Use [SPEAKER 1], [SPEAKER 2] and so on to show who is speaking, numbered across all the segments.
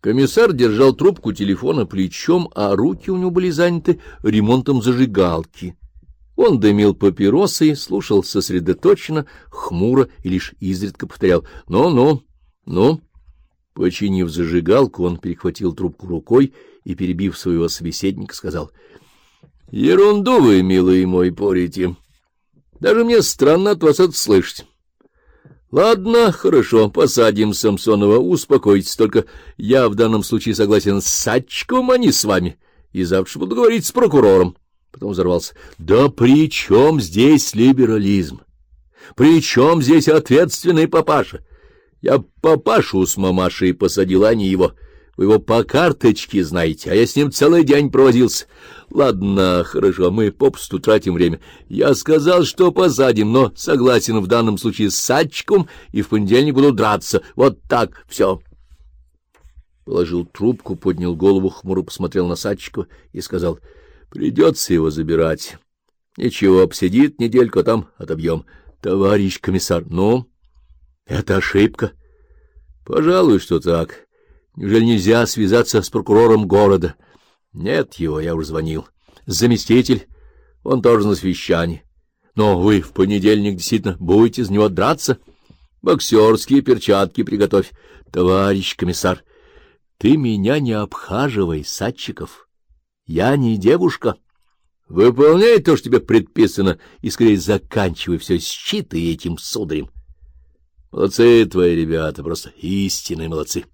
[SPEAKER 1] Комиссар держал трубку телефона плечом, а руки у него были заняты ремонтом зажигалки. Он дымил папиросы, слушал сосредоточенно, хмуро и лишь изредка повторял «ну-ну, ну». Починив зажигалку, он перехватил трубку рукой и, перебив своего собеседника, сказал «Ерунду вы, милый мой, порите. Даже мне странно от вас это слышать». Ладно, хорошо, посадим Самсонова, успокойтесь, только я в данном случае согласен с Садчиком, а не с вами, и завтра буду говорить с прокурором. Потом взорвался. Да при чем здесь либерализм? При чем здесь ответственный папаша? Я папашу с мамашей посадил, а не его. Вы его по карточке знаете, а я с ним целый день провозился. Ладно, хорошо, мы попусту тратим время. Я сказал, что посадим, но согласен в данном случае с Садчиком, и в понедельник буду драться. Вот так, все. Положил трубку, поднял голову, хмуро посмотрел на Садчикова и сказал, придется его забирать. Ничего, посидит недельку, а там отобьем. Товарищ комиссар, ну, это ошибка. Пожалуй, что так. Неужели нельзя связаться с прокурором города? Нет его, я уже звонил. Заместитель, он тоже на совещании. Но вы в понедельник действительно будете из него драться? Боксерские перчатки приготовь. Товарищ комиссар, ты меня не обхаживай, Садчиков. Я не девушка. Выполняй то, что тебе предписано, и скорее заканчивай все с этим сударем. Молодцы твои ребята, просто истинные молодцы.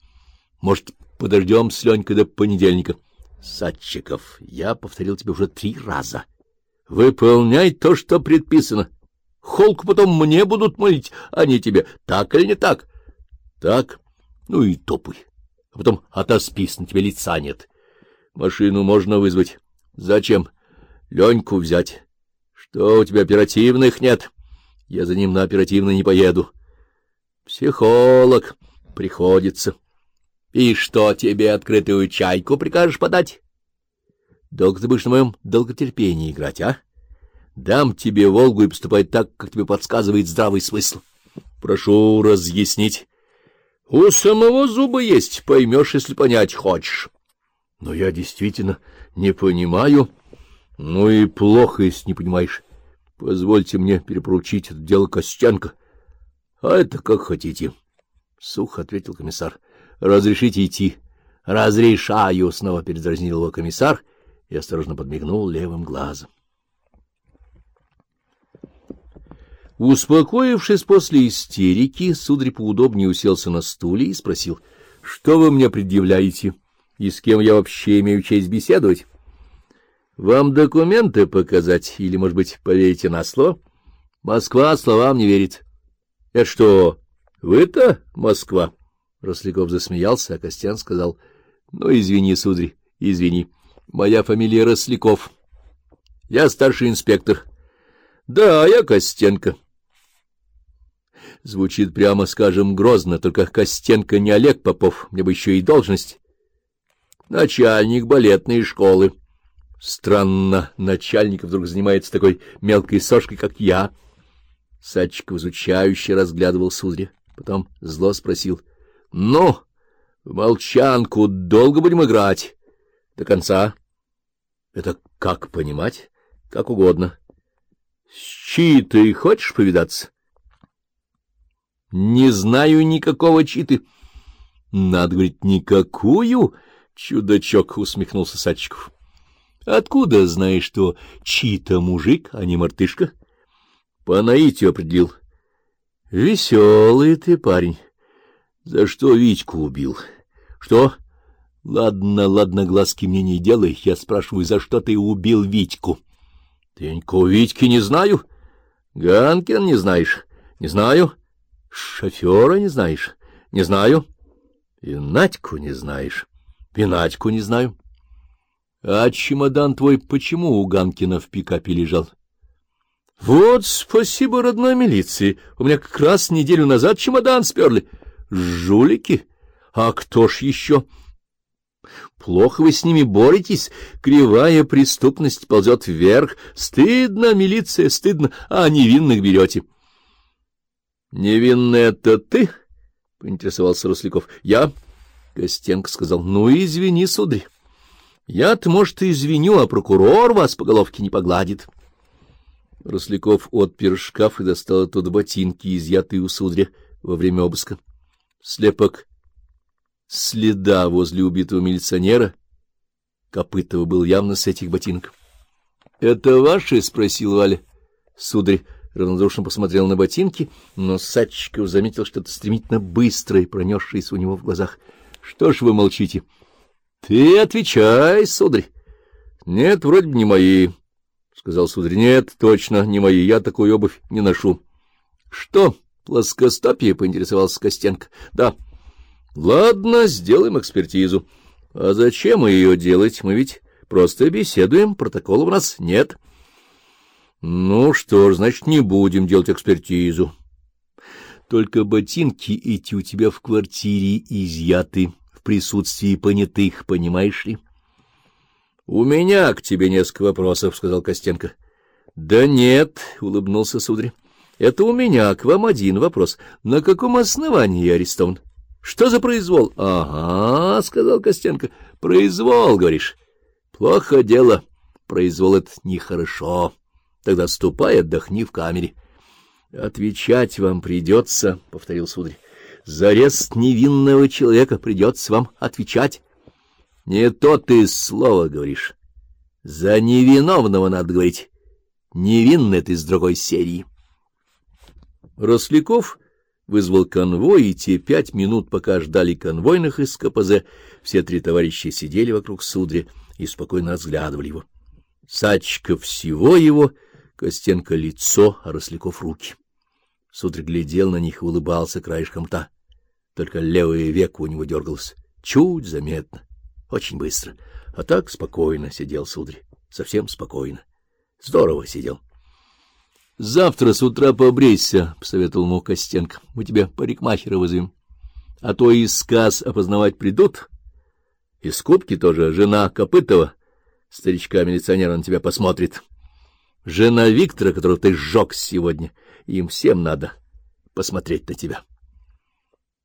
[SPEAKER 1] Может, подождем с Ленькой до понедельника? Садчиков, я повторил тебе уже три раза. Выполняй то, что предписано. Холку потом мне будут молить, а не тебе. Так или не так? Так. Ну и топай. А потом отоспись, на тебе лица нет. Машину можно вызвать. Зачем? Леньку взять. Что, у тебя оперативных нет? Я за ним на оперативный не поеду. Психолог. Приходится. И что, тебе открытую чайку прикажешь подать? Долго ты будешь на моем долготерпении играть, а? Дам тебе Волгу и поступай так, как тебе подсказывает здравый смысл. Прошу разъяснить. У самого зуба есть, поймешь, если понять хочешь. Но я действительно не понимаю. Ну и плохо, если не понимаешь. Позвольте мне перепоручить это дело Костенко. А это как хотите. Сухо ответил комиссар. Разрешите идти? — Разрешаю, — снова передразнил его комиссар и осторожно подмигнул левым глазом. Успокоившись после истерики, сударь поудобнее уселся на стуле и спросил, — Что вы мне предъявляете? И с кем я вообще имею честь беседовать? — Вам документы показать или, может быть, поверите на слово? Москва словам не верит. — Это что, вы-то Москва? — Росляков засмеялся, а Костян сказал, — Ну, извини, сударь, извини. Моя фамилия Росляков. Я старший инспектор. — Да, я Костенко. Звучит, прямо скажем, грозно, только Костенко не Олег Попов, мне бы еще и должность. Начальник балетной школы. Странно, начальник вдруг занимается такой мелкой сошкой, как я. Садчиков изучающе разглядывал сударя, потом зло спросил —— Ну, в молчанку долго будем играть? — До конца. — Это как понимать? — Как угодно. — С чьей хочешь повидаться? — Не знаю никакого читы. — Надо говорить, никакую? — чудачок усмехнулся Садчиков. — Откуда знаешь, что чита мужик, а не мартышка? — По наитию определил. — Веселый ты парень. За что Витьку убил? Что? Ладно, ладно, глазки мне не делай. Я спрашиваю, за что ты убил Витьку? Никакого Витьки не знаю. Ганкин не знаешь? Не знаю. Шофера не знаешь? Не знаю. И Надьку не знаешь? И Надьку не знаю. А чемодан твой почему у Ганкина в пикапе лежал? Вот спасибо родной милиции. У меня как раз неделю назад чемодан сперли. Жулики? А кто ж еще? Плохо вы с ними боретесь, кривая преступность ползет вверх. Стыдно, милиция, стыдно, а невинных берете. — Невинный это ты? — поинтересовался Росляков. — Я? Костенко сказал, — Ну, извини, сударь. Я-то, может, и извиню, а прокурор вас по головке не погладит. Росляков отпер шкаф и достал оттуда ботинки, изъятые у сударя во время обыска. Слепок следа возле убитого милиционера Копытова был явно с этих ботинок. — Это ваши? — спросил Валя. Сударь равнодушно посмотрел на ботинки, но Садчиков заметил что-то стремительно быстрое, пронесшееся у него в глазах. — Что ж вы молчите? — Ты отвечай, сударь. — Нет, вроде бы не мои, — сказал сударь. — Нет, точно не мои, я такую обувь не ношу. — Что, плоскостопие? — поинтересовался Костенко. — Да. — Ладно, сделаем экспертизу. — А зачем ее делать? Мы ведь просто беседуем, протокола у нас нет. — ну что ж, значит, не будем делать экспертизу. Только ботинки эти у тебя в квартире изъяты в присутствии понятых, понимаешь ли? — У меня к тебе несколько вопросов, — сказал Костенко. — Да нет, — улыбнулся сударь. — Это у меня к вам один вопрос. На каком основании я арестован? Что за произвол? — Ага, — сказал Костенко. — Произвол, говоришь. — Плохо дело. Произвол — это нехорошо. Тогда ступай, отдохни в камере. — Отвечать вам придется, — повторил сударь. — За арест невинного человека придется вам отвечать. — Не то ты слово говоришь. За невиновного надо говорить. Невинный ты с другой серии. Росляков вызвал конвой, и те пять минут, пока ждали конвойных из КПЗ, все три товарища сидели вокруг судря и спокойно разглядывали его. Сачка всего его Костенко лицо, а Росляков руки. Сударь глядел на них и улыбался краешком та. Только левое веко у него дергалось. Чуть заметно, очень быстро. А так спокойно сидел сударь, совсем спокойно. Здорово сидел. — Завтра с утра побрейся, — посоветовал ему Костенко. — Мы тебя парикмахера вызовем. А то и сказ опознавать придут. И скупки тоже жена Копытова, старичка-милиционера, на тебя посмотрит. Жена Виктора, которого ты сжег сегодня, им всем надо посмотреть на тебя.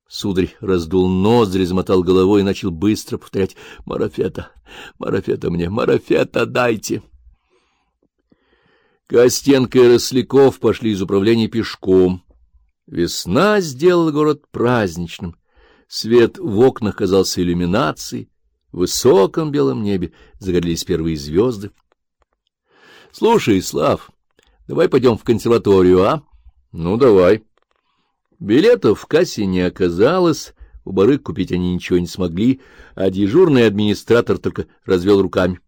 [SPEAKER 1] Сударь раздул ноздри, замотал головой и начал быстро повторять «Марафета, марафета мне, марафета дайте!» Костенко и Росляков пошли из управления пешком. Весна сделала город праздничным. Свет в окнах казался иллюминацией, в высоком белом небе загорелись первые звезды. — Слушай, Слав, давай пойдем в консерваторию, а? — Ну, давай. Билетов в кассе не оказалось, у барыг купить они ничего не смогли, а дежурный администратор только развел руками.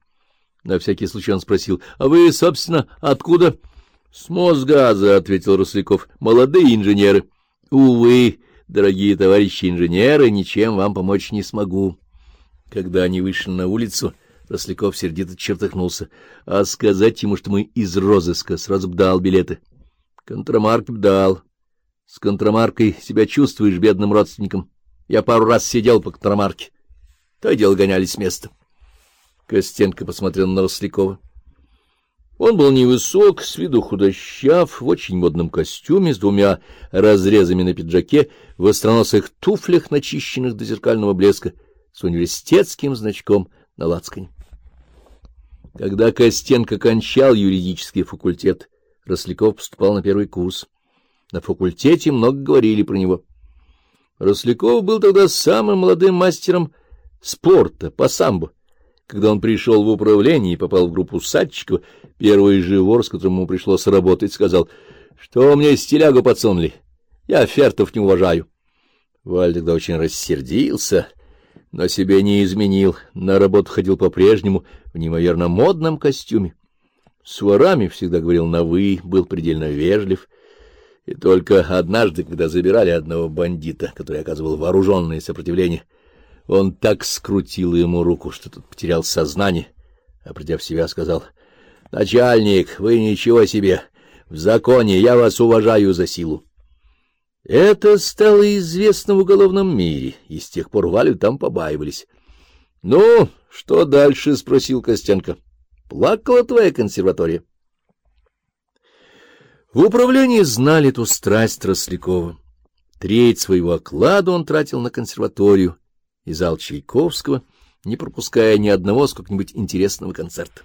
[SPEAKER 1] На всякий случай он спросил, — А вы, собственно, откуда? — С Мосгаза, — ответил Росляков, — молодые инженеры. — Увы, дорогие товарищи инженеры, ничем вам помочь не смогу. Когда они вышли на улицу... Росляков сердито чертыхнулся. А сказать ему, что мы из розыска, сразу б дал билеты. Контрамарк б дал. С контрамаркой себя чувствуешь бедным родственником. Я пару раз сидел по контрамарке. То и дело гонялись с. Костенко посмотрел на Рослякова. Он был невысок, с виду худощав, в очень модном костюме, с двумя разрезами на пиджаке, в остроносых туфлях, начищенных до зеркального блеска, с университетским значком на лацкане. Когда Костенко кончал юридический факультет, Росляков поступал на первый курс. На факультете много говорили про него. Росляков был тогда самым молодым мастером спорта по самбо. Когда он пришел в управление и попал в группу Садчикова, первый же вор, с которым ему пришлось работать, сказал, что мне стилягу подсунули, я фертов не уважаю. Валь тогда очень рассердился но себе не изменил, на работу ходил по-прежнему в неимоверно модном костюме. С ворами всегда говорил на «вы», был предельно вежлив. И только однажды, когда забирали одного бандита, который оказывал вооруженное сопротивление, он так скрутил ему руку, что тот потерял сознание, а придя в себя, сказал, «Начальник, вы ничего себе! В законе я вас уважаю за силу». Это стало известно в уголовном мире, и с тех пор Валю там побаивались. — Ну, что дальше? — спросил Костенко. — Плакала твоя консерватория? В управлении знали ту страсть Рослякова. Треть своего оклада он тратил на консерваторию, и зал Чайковского, не пропуская ни одного сколько-нибудь интересного концерта.